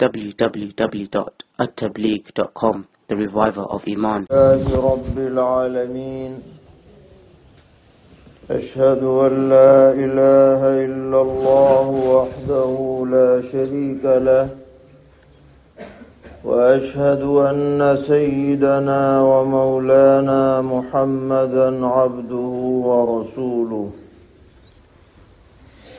www.attableek.com The Reviver of Iman. رب العالمين أشهد أن لا إله إلا الله وحده لا شريك له وأشهد أن سيدنا ومولانا محمدا عبده ورسوله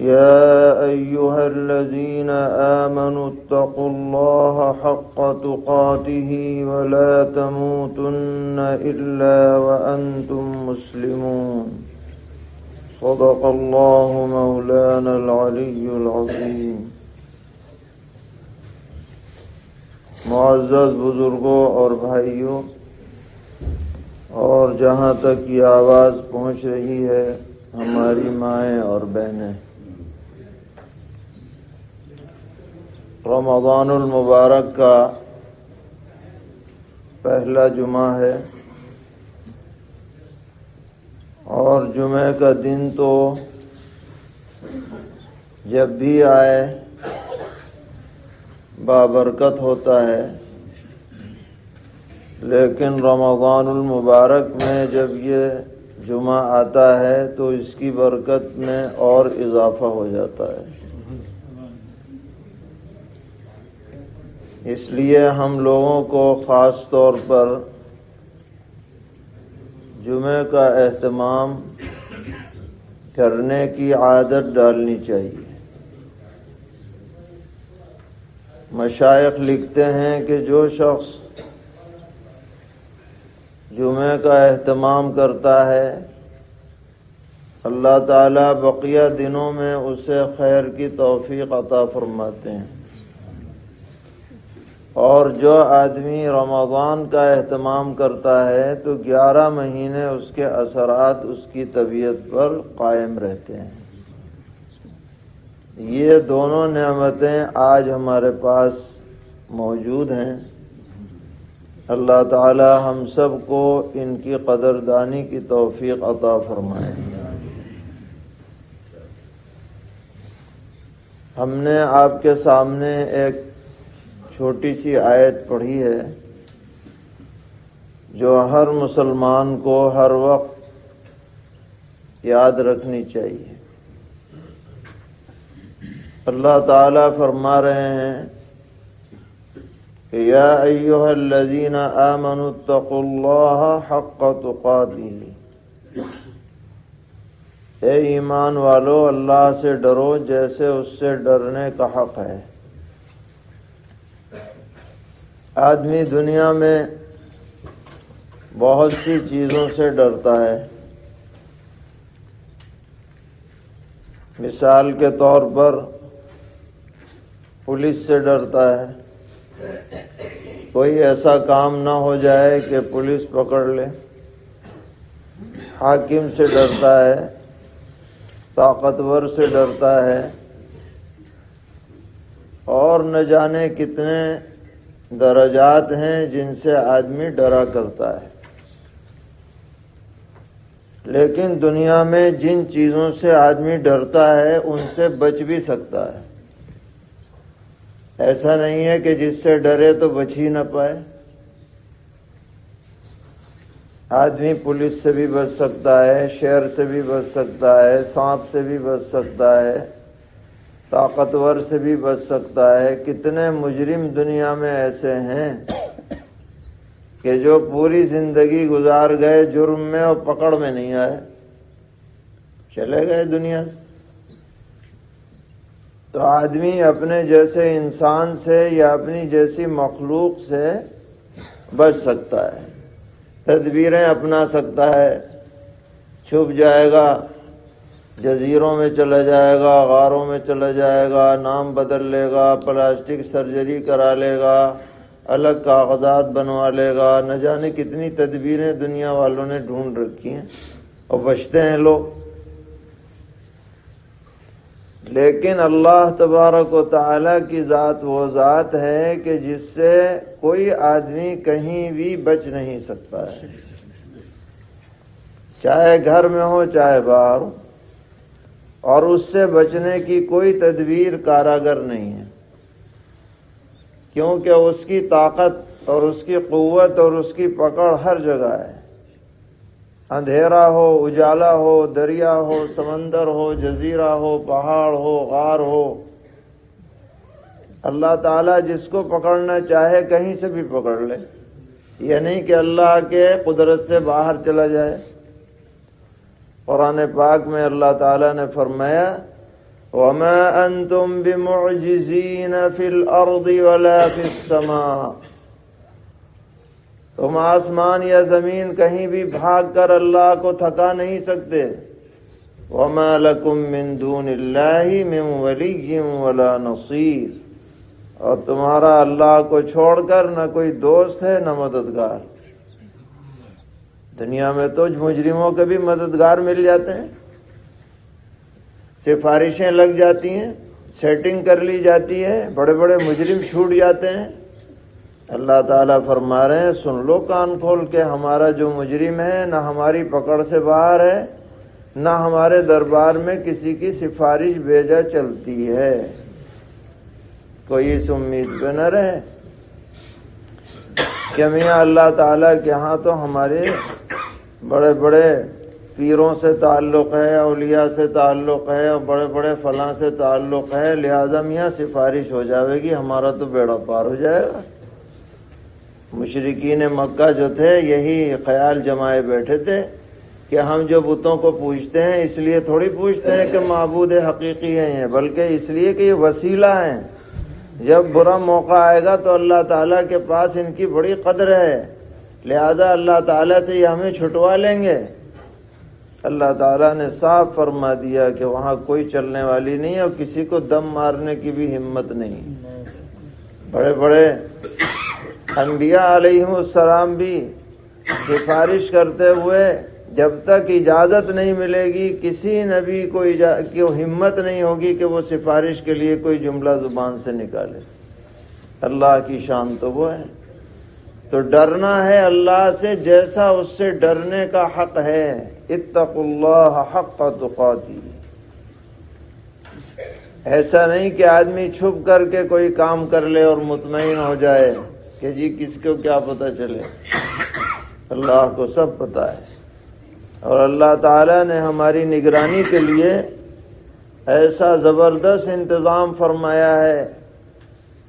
يا أيها الذين آمنوا اتقوا الله حق تقاته ولا تموتن إلا وأنتم مسلمون. صدق الله مولانا العلي العظيم. معزز بزرگوں اور بھائیوں، اور جہاں تک یہ آواز پہنچ رہی ہے، ہماری مائیں اور بہنیں۔ رمضان المبارک کا پہلا جمعہ ہے اور جمعہ کا دن تو جب بھی آئے بابرکت ہوتا ہے لیکن رمضان المبارک میں جب یہ جمعہ آتا ہے تو اس کی برکت میں اور اضافہ ہو جاتا ہے اس لیے ہم لوگوں کو خاص طور پر جمعے کا اہتمام کرنے کی عادت ڈالنی چاہیے۔ مشائق لکھتے ہیں کہ جو شخص جمعے کا اہتمام کرتا ہے، اللہ تعالی بقیہ دنوں میں اسے خیر کی توفیق عطا فرماتے ہیں۔ اور جو آدمی رمضان کا اہتمام کرتا ہے تو گیارہ مہینے اس کے اثرات اس کی طبیعت پر قائم رہتے ہیں۔ یہ دونوں نعمتیں آج ہمارے پاس موجود ہیں۔ اللہ تعالی ہم سب کو ان کی قدردانی کی توفیق عطا فرمائے۔ ہم نے آپ کے سامنے ایک چھوٹی سی آیت پڑھی ہے، جو ہر مسلمان کو ہر وقت یاد رکھنی چاہیے۔ اللہ تعالی فرما رہے ہیں کہ یا ایوہ الذین آمنوا اتقوا اللہ حق تقاتی اے ایمان والو، اللہ سے ڈرو، جیسے اس سے ڈرنے کا حق ہے۔ آدمی دنیا میں بہت سی چیزوں سے ڈرتا ہے۔ مثال کے طور پر پولیس سے ڈرتا ہے۔ کوئی ایسا کام نہ ہو جائے کہ پولیس پکڑ لے۔ حاکم سے ڈرتا ہے، طاقتور سے ڈرتا ہے۔ اور نہ جانے کتنے درجات ہیں جن سے آدمی ڈرا کرتا ہے۔ لیکن دنیا میں جن چیزوں سے آدمی ڈرتا ہے، ان سے بچ بھی سکتا ہے۔ ایسا نہیں ہے کہ جس سے ڈرے تو بچ ہی نہ پائے۔ آدمی پولیس سے بھی بچ سکتا ہے، شہر سے بھی بچ سکتا ہے، سانپ سے بھی بچ سکتا ہے۔ طاقتور سے بھی بچ سکتا ہے۔ کتنے مجرم دنیا میں ایسے ہیں کہ جو پوری زندگی گزار گئے، جرم میں اور پکڑ میں نہیں آئے۔ چلے گئے دنیا سے۔ تو آدمی اپنے جیسے انسان سے یا اپنی جیسی مخلوق سے بچ سکتا ہے۔ تدبیریں اپنا سکتا ہے۔ چھپ جائے گا۔ جزیروں میں چلا جائے گا، غاروں میں چلا جائے گا، نام بدل لے گا، پلاسٹک سرجری کرا لے گا، الگ کاغذات بنوا لے گا، نہ جانے کتنی تدبیریں دنیا والوں نے ڈھونڈ رکھی ہیں۔ اور بچتے ہیں لوگ۔ لیکن اللہ تبارک و تعالی کی ذات وہ ذات ہے کہ جس سے کوئی آدمی کہیں بھی بچ نہیں سکتا ہے۔ چاہے گھر میں ہو، چاہے باہر ہو۔ اور اس سے بچنے کی کوئی تدبیر کاراگر نہیں ہے۔ کیونکہ اس کی طاقت اور اس کی قوت اور اس کی پکڑ ہر جگہ ہے۔ اندھیرا ہو، اجالا ہو، دریا ہو، سمندر ہو، جزیرہ ہو، پہاڑ ہو، غار ہو۔ اللہ تعالیٰ جس کو پکڑنا چاہے کہیں سے بھی پکڑ لے۔ یہ نہیں کہ اللہ کے قدرت سے باہر چلا جائے۔ قرآن پاک میں اللہ تعالیٰ نے فرمایا، وما انتم بمعجزین فی الارض ولا فی السماء۔ تم آسمان یا زمین کہیں بھی بھاگ کر اللہ کو تھکا نہیں سکتے۔ وما لکم من دون اللہ من ولی ولا نصیر اور تمہارا اللہ کو چھوڑ کر نہ کوئی دوست ہے، نہ مددگار۔ دنیا میں تو مجرموں کے بھی مددگار مل جاتے ہیں۔ سفارشیں لگ جاتی ہیں سیٹنگ کر لی جاتی ہے، بڑے بڑے مجرم چھوٹ جاتے ہیں۔ اللہ تعالیٰ فرما رہے ہیں، سن لو کان کھول کے ہمارا جو مجرم ہے، نہ ہماری پکڑ سے باہر ہے، نہ ہمارے دربار میں کسی کی سفارش بھیجا چلتی ہے۔ کوئی اس امید پہ نہ رہے کہ میاں اللہ تعالیٰ کے ہاں تو ہمارے بڑے بڑے پیروں سے تعلق ہے، اولیاء سے تعلق ہے اور بڑے بڑے فلاں سے تعلق ہے، لہذا میاں سفارش ہو جاوے گی، ہمارا تو بیڑا پار ہو جائے گا۔ مشرقین مکہ جو تھے، یہی خیال جمائے بیٹھے تھے کہ ہم جو بتوں کو پوچھتے ہیں، اس لیے تھوڑی پوچھتے ہیں کہ معبود حقیقی ہیں بلکہ اس لیے کہ یہ وسیلہ ہیں۔ جب برا موقع آئے گا تو اللہ تعالیٰ کے پاس ان کی بڑی قدر ہے۔ لہذا اللہ تعالیٰ سے یہ ہمیں چھٹوا لیں گے۔ اللہ تعالیٰ نے صاف فرما دیا کہ وہاں کوئی چلنے والی نہیں اور کسی کو دم مارنے کی بھی ہمت نہیں۔ بڑے بڑے انبیاء علیہ السلام بھی سفارش کرتے ہوئے جب تک اجازت نہیں ملے گی، کسی نبی کو کی ہمت نہیں ہوگی کہ وہ سفارش کے لیے کوئی جملہ زبان سے نکالے۔ اللہ کی شان تو وہ ہے۔ تو ڈرنا ہے اللہ سے جیسا اس سے ڈرنے کا حق ہے۔ اتق اللہ حق کا تقاتی۔ ایسا نہیں کہ آدمی چھپ کر کے کوئی کام کر لے اور مطمئن ہو جائے کہ جی کس کو کیا پتا چلے۔ اللہ کو سب پتا ہے۔ اور اللہ تعالی نے ہماری نگرانی کے لیے ایسا زبردست انتظام فرمایا ہے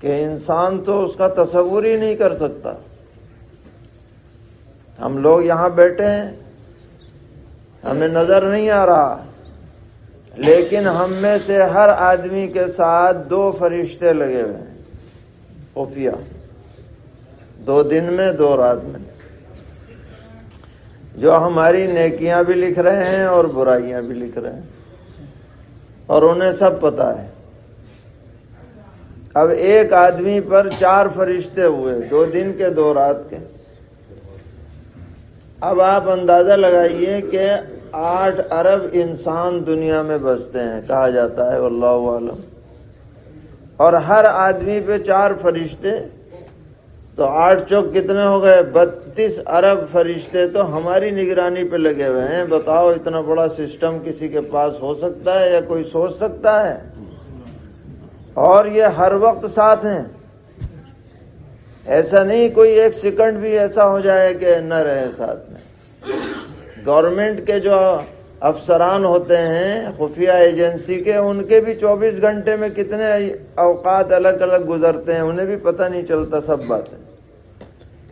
کہ انسان تو اس کا تصور ہی نہیں کر سکتا۔ ہم لوگ یہاں بیٹھے ہیں۔ ہمیں نظر نہیں آ رہا۔ لیکن ہم میں سے ہر آدمی کے ساتھ دو فرشتے لگے ہوئے ہیں۔ خفیہ دو دن میں، دو رات میں۔ جو ہماری نیکیاں بھی لکھ رہے ہیں اور برائیاں بھی لکھ رہے ہیں۔ اور انہیں سب پتا ہے۔ اب ایک آدمی پر چار فرشتے ہوئے، دو دن کے، دو رات کے۔ اب آپ اندازہ لگائیے کہ آٹھ ارب انسان دنیا میں بستے ہیں، کہا جاتا ہے اللہ عالم اور ہر آدمی پہ چار فرشتے، تو آٹھ چوک کتنے ہو گئے؟ بتیس ارب فرشتے تو ہماری نگرانی پہ لگے ہوئے ہیں۔ بتاؤ، اتنا بڑا سسٹم کسی کے پاس ہو سکتا ہے یا کوئی سوچ سکتا ہے؟ اور یہ ہر وقت ساتھ ہیں۔ ایسا نہیں، کوئی ایک سیکنڈ بھی ایسا ہو جائے کہ نہ رہے ساتھ میں۔ گورنمنٹ کے جو افسران ہوتے ہیں، خفیہ ایجنسی کے، ان کے بھی چوبیس گھنٹے میں کتنے اوقات الگ الگ گزرتے ہیں، انہیں بھی پتہ نہیں چلتا، سب باتیں۔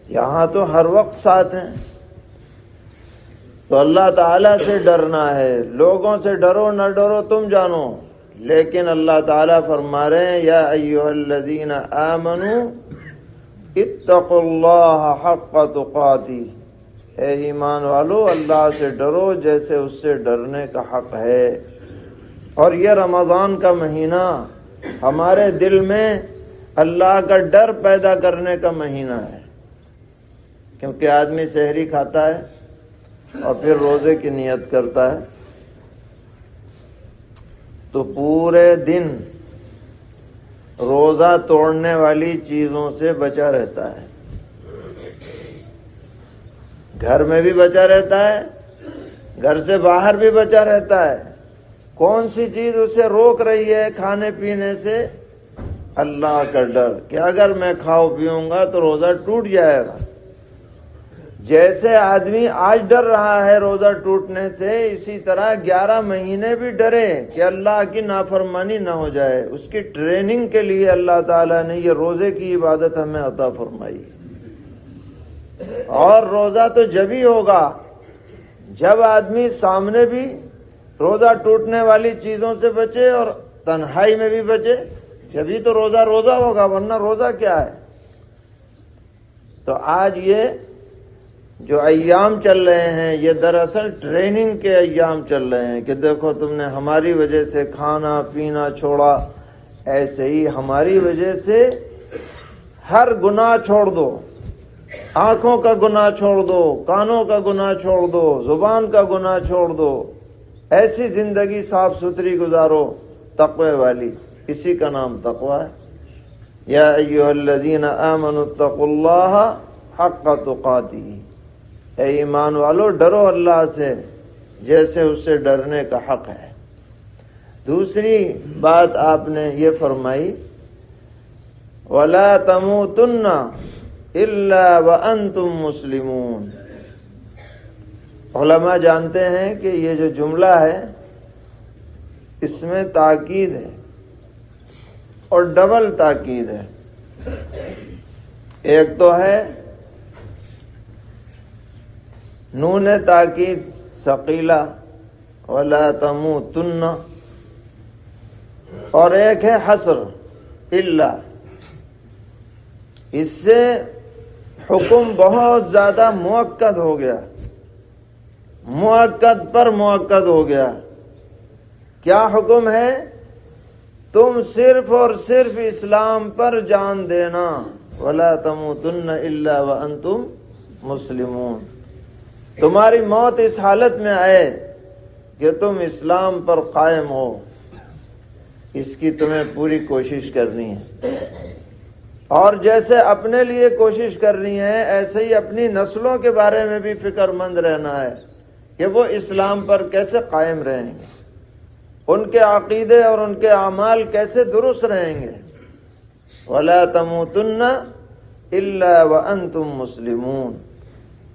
یہاں تو ہر وقت ساتھ ہیں۔ تو اللہ تعالی سے ڈرنا ہے۔ لوگوں سے ڈرو، نہ ڈرو، تم جانو۔ لیکن اللہ تعالیٰ فرما رہے ہیں، یا ایوہ الذین آمنوا اتقوا اللہ حق تقاتی۔ اے ایمان والو، اللہ سے ڈرو جیسے اس سے ڈرنے کا حق ہے۔ اور یہ رمضان کا مہینہ ہمارے دل میں اللہ کا ڈر پیدا کرنے کا مہینہ ہے۔ کیونکہ آدمی شہری کھاتا ہے اور پھر روزے کی نیت کرتا ہے۔ تو پورے دن روزہ توڑنے والی چیزوں سے بچا رہتا ہے۔ گھر میں بھی بچا رہتا ہے، گھر سے باہر بھی بچا رہتا ہے۔ کون سی چیز اسے روک رہی ہے کھانے پینے سے؟ اللہ کا ڈر۔ کہ اگر میں کھاؤ پیوں گا تو روزہ ٹوٹ جائے گا۔ جیسے آدمی آج ڈر رہا ہے روزہ ٹوٹنے سے، اسی طرح گیارہ مہینے بھی ڈرے کہ اللہ کی نافرمانی نہ ہو جائے۔ اس کی ٹریننگ کے لیے اللہ تعالیٰ نے یہ روزے کی عبادت ہمیں عطا فرمائی۔ اور روزہ تو جب ہی ہوگا، جب آدمی سامنے بھی روزہ ٹوٹنے والی چیزوں سے بچے اور تنہائی میں بھی بچے جبھی تو روزہ روزہ ہوگا، ورنہ روزہ کیا ہے؟ تو آج یہ جو ایام چل رہے ہیں، یہ دراصل ٹریننگ کے ایام چل رہے ہیں کہ دیکھو تم نے ہماری وجہ سے کھانا، پینا چھوڑا، ایسے ہی ہماری وجہ سے ہر گناہ چھوڑ دو۔ آنکھوں کا گناہ چھوڑ دو، کانوں کا گناہ چھوڑ دو، زبان کا گناہ چھوڑ دو۔ ایسی زندگی صاف ستھری گزارو، تقوی والی۔ اسی کا نام تقوی ہے۔ یا ایوہ الذین آمنوا اتقوا اللہ حق تقاتی اے ایمان والو، ڈرو اللہ سے، جیسے اس سے ڈرنے کا حق ہے۔ دوسری بات آپ نے یہ فرمائی، ولا تموتن الا وانتم مسلمون۔ علماء جانتے ہیں کہ یہ جو جملہ ہے، اس میں تاکید ہے اور ڈبل تاکید ہے۔ ایک تو ہے نون تاکید ثقیلا ولا تمو تن اور ایک ہے حسر اللہ اس سے حکم بہت زیادہ موقع ہو گیا۔ موقع پر موقع ہو گیا۔ کیا حکم ہے؟ تم صرف اور صرف اسلام پر جان دینا۔ ولا تم تن اللہ و انتم مسلمون۔ تمہاری موت اس حالت میں آئے کہ تم اسلام پر قائم ہو۔ اس کی تمہیں پوری کوشش کرنی ہے۔ اور جیسے اپنے لیے کوشش کرنی ہے، ایسے ہی اپنی نسلوں کے بارے میں بھی فکر مند رہنا ہے کہ وہ اسلام پر کیسے قائم رہیں گے۔ ان کے عقیدے اور ان کے اعمال کیسے درست رہیں گے۔ ولا تموتن الا وانتم مسلمون۔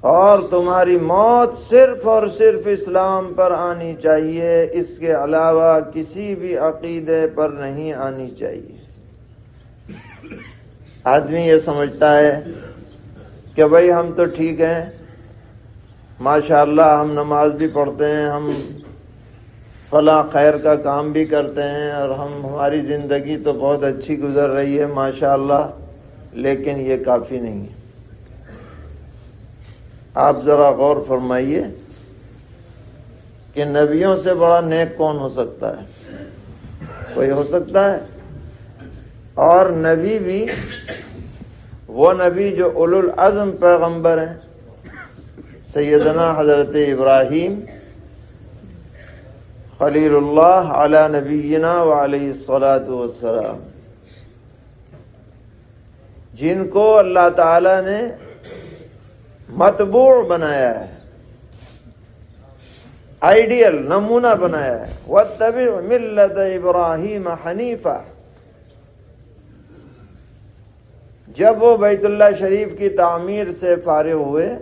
اور تمہاری موت صرف اور صرف اسلام پر آنی چاہیے، اس کے علاوہ کسی بھی عقیدے پر نہیں آنی چاہیے۔ آدمی یہ سمجھتا ہے کہ بھائی ہم تو ٹھیک ہیں ماشاء اللہ ہم نماز بھی پڑھتے ہیں، ہم فلاں خیر کا کام بھی کرتے ہیں اور ہم، ہماری زندگی تو بہت اچھی گزر رہی ہے ماشاء اللہ لیکن یہ کافی نہیں ہے۔ آپ ذرا غور فرمائیے کہ نبیوں سے بڑا نیک کون ہو سکتا ہے؟ کوئی ہو سکتا ہے؟ اور نبی بھی، وہ نبی جو اول العزم پیغمبر ہیں، سیدنا حضرت ابراہیم خلیل اللہ علی نبینا علیہ الصلاۃ والسلام۔ جن کو اللہ تعالی نے متبوع بنایا ہے۔ آئیڈیل نمونہ بنایا ہے۔ وہ طبی ملت ابراہیم حنیفہ جب وہ بیت اللہ شریف کی تعمیر سے فارغ ہوئے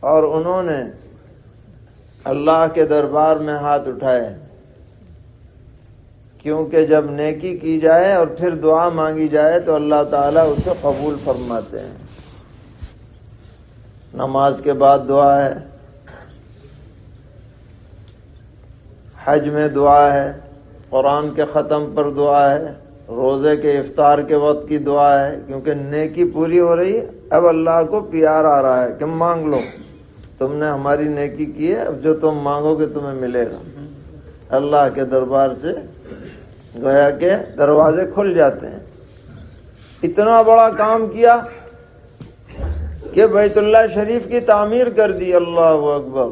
اور انہوں نے اللہ کے دربار میں ہاتھ اٹھائے، کیونکہ جب نیکی کی جائے اور پھر دعا مانگی جائے تو اللہ تعالیٰ اسے قبول فرماتے ہیں۔ نماز کے بعد دعا ہے۔ حج میں دعا ہے۔ قرآن کے ختم پر دعا ہے۔ روزے کے افطار کے وقت کی دعا ہے۔ کیونکہ نیکی پوری ہو رہی ہے۔ اب اللہ کو پیار آ رہا ہے کہ مانگ لو۔ تم نے ہماری نیکی کی ہے۔ اب جو تم مانگو گے تمہیں ملے گا۔ اللہ کے دربار سے گویا کے دروازے کھل جاتے ہیں۔ اتنا بڑا کام کیا۔ کہ بیت اللہ شریف کی تعمیر کر دی، اللہ اکبر۔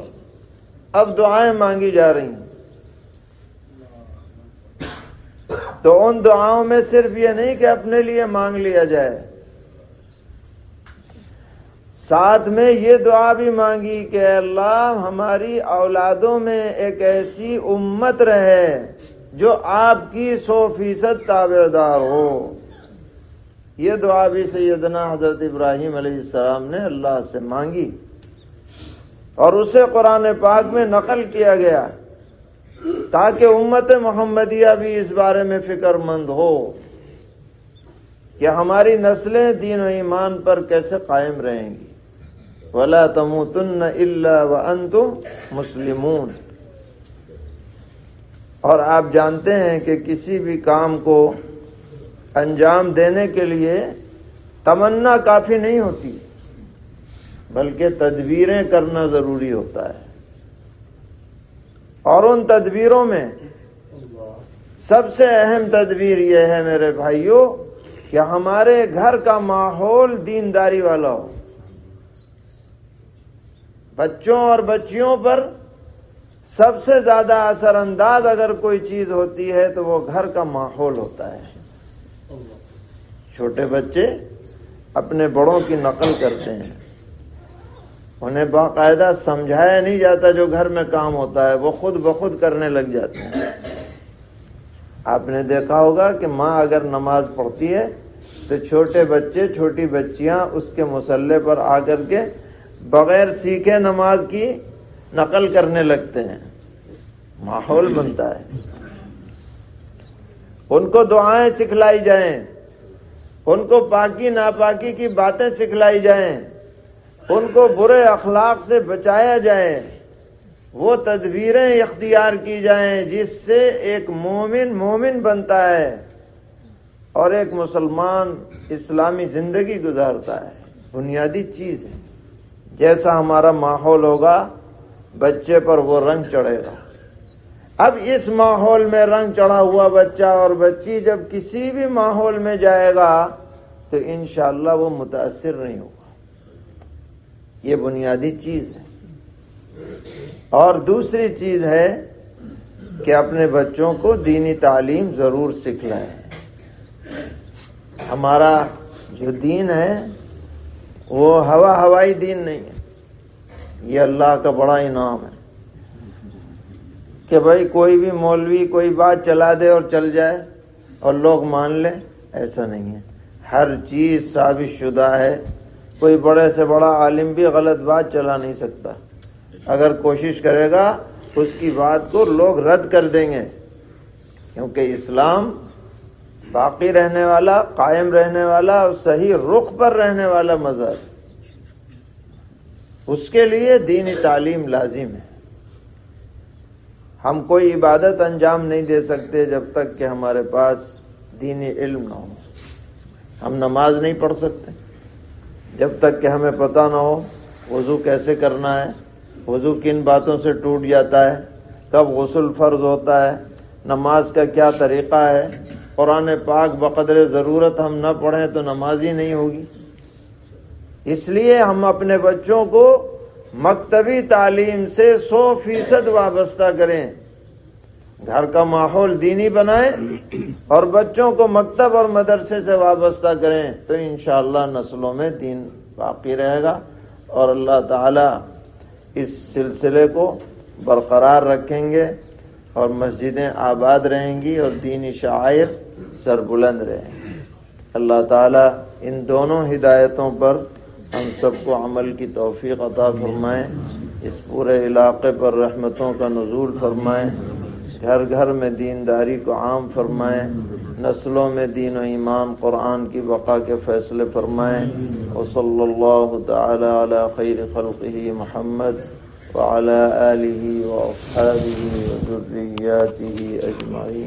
اب دعائیں مانگی جا رہی ہیں۔ تو ان دعاؤں میں صرف یہ نہیں کہ اپنے لیے مانگ لیا جائے۔ ساتھ میں یہ دعا بھی مانگی کہ اللہ، ہماری اولادوں میں ایک ایسی امت رہے جو آپ کی سو فیصد تابے دار ہو۔ یہ دعا بھی سیدنا حضرت ابراہیم علیہ السلام نے اللہ سے مانگی اور اسے قرآن پاک میں نقل کیا گیا تاکہ امت محمدیہ بھی اس بارے میں فکر مند ہو کہ ہماری نسلیں دین و ایمان پر کیسے قائم رہیں گی۔ ولا تموتن الا وانتم مسلمون۔ اور آپ جانتے ہیں کہ کسی بھی کام کو انجام دینے کے لیے تمنا کافی نہیں ہوتی، بلکہ تدبیریں کرنا ضروری ہوتا ہے۔ اور ان تدبیروں میں سب سے اہم تدبیر یہ ہے میرے بھائیوں کہ ہمارے گھر کا ماحول دینداری والا ہو۔ بچوں اور بچیوں پر سب سے زیادہ اثر انداز اگر کوئی چیز ہوتی ہے تو وہ گھر کا ماحول ہوتا ہے۔ چھوٹے بچے اپنے بڑوں کی نقل کرتے ہیں۔ انہیں باقاعدہ سمجھایا نہیں جاتا جو گھر میں کام ہوتا ہے، وہ خود بخود کرنے لگ جاتے ہیں۔ آپ نے دیکھا ہوگا کہ ماں اگر نماز پڑھتی ہے تو چھوٹے بچے، چھوٹی بچیاں اس کے مسلح پر آ کر کے بغیر سیکھے نماز کی نقل کرنے لگتے ہیں۔ ماحول بنتا ہے۔ ان کو دعائیں سکھلائی جائیں۔ ان کو پاکی ناپاکی کی باتیں سکھلائی جائیں، ان کو برے اخلاق سے بچایا جائے، وہ تدبیریں اختیار کی جائیں جس سے ایک مومن مومن بنتا ہے اور ایک مسلمان اسلامی زندگی گزارتا ہے۔ بنیادی چیز ہے۔ جیسا ہمارا ماحول ہوگا، بچے پر وہ رنگ چڑھے گا۔ اب اس ماحول میں رنگ چڑھا ہوا بچہ اور بچی جب کسی بھی ماحول میں جائے گا تو انشاءاللہ وہ متاثر نہیں ہوگا۔ یہ بنیادی چیز ہے۔ اور دوسری چیز ہے کہ اپنے بچوں کو دینی تعلیم ضرور سکھلائیں۔ ہمارا جو دین ہے، وہ ہوا ہوائی دین نہیں ہے۔ یہ اللہ کا بڑا انعام ہے۔ کہ بھائی کوئی بھی مولوی کوئی بات چلا دے اور چل جائے اور لوگ مان لیں، ایسا نہیں ہے۔ ہر چیز ثابت شدہ ہے۔ کوئی بڑے سے بڑا عالم بھی غلط بات چلا نہیں سکتا۔ اگر کوشش کرے گا، اس کی بات کو لوگ رد کر دیں گے۔ کیونکہ اسلام باقی رہنے والا، قائم رہنے والا، صحیح رخ پر رہنے والا مذہب۔ اس کے لیے دینی تعلیم لازم ہے۔ ہم کوئی عبادت انجام نہیں دے سکتے جب تک کہ ہمارے پاس دینی علم نہ ہو۔ ہم نماز نہیں پڑھ سکتے۔ جب تک کہ ہمیں پتہ نہ ہو وضو کیسے کرنا ہے، وضو کن باتوں سے ٹوٹ جاتا ہے، کب غسل فرض ہوتا ہے، نماز کا کیا طریقہ ہے۔ قرآن پاک بقدر ضرورت ہم نہ پڑھیں تو نماز ہی نہیں ہوگی۔ اس لیے ہم اپنے بچوں کو مکتبی تعلیم سے سو فیصد وابستہ کریں۔ گھر کا ماحول دینی بنائیں اور بچوں کو مکتب اور مدرسے سے وابستہ کریں تو انشاءاللہ نسلوں میں دین باقی رہے گا اور اللہ تعالی اس سلسلے کو برقرار رکھیں گے اور مسجدیں آباد رہیں گی اور دینی شاعر سر بلند رہیں۔ گے اللہ تعالی ان دونوں ہدایتوں پر ہم سب کو عمل کی توفیق عطا فرمائیں، اس پورے علاقے پر رحمتوں کا نزول فرمائیں گھر گھر میں دینداری کو عام فرمائیں، نسلوں میں دین و ایمان، قرآن کی بقا کے فیصلے فرمائیں۔ وصلی اللہ تعالی علی خیر خلقہ محمد وعلى آله وأصحابه وذرياته أجمعين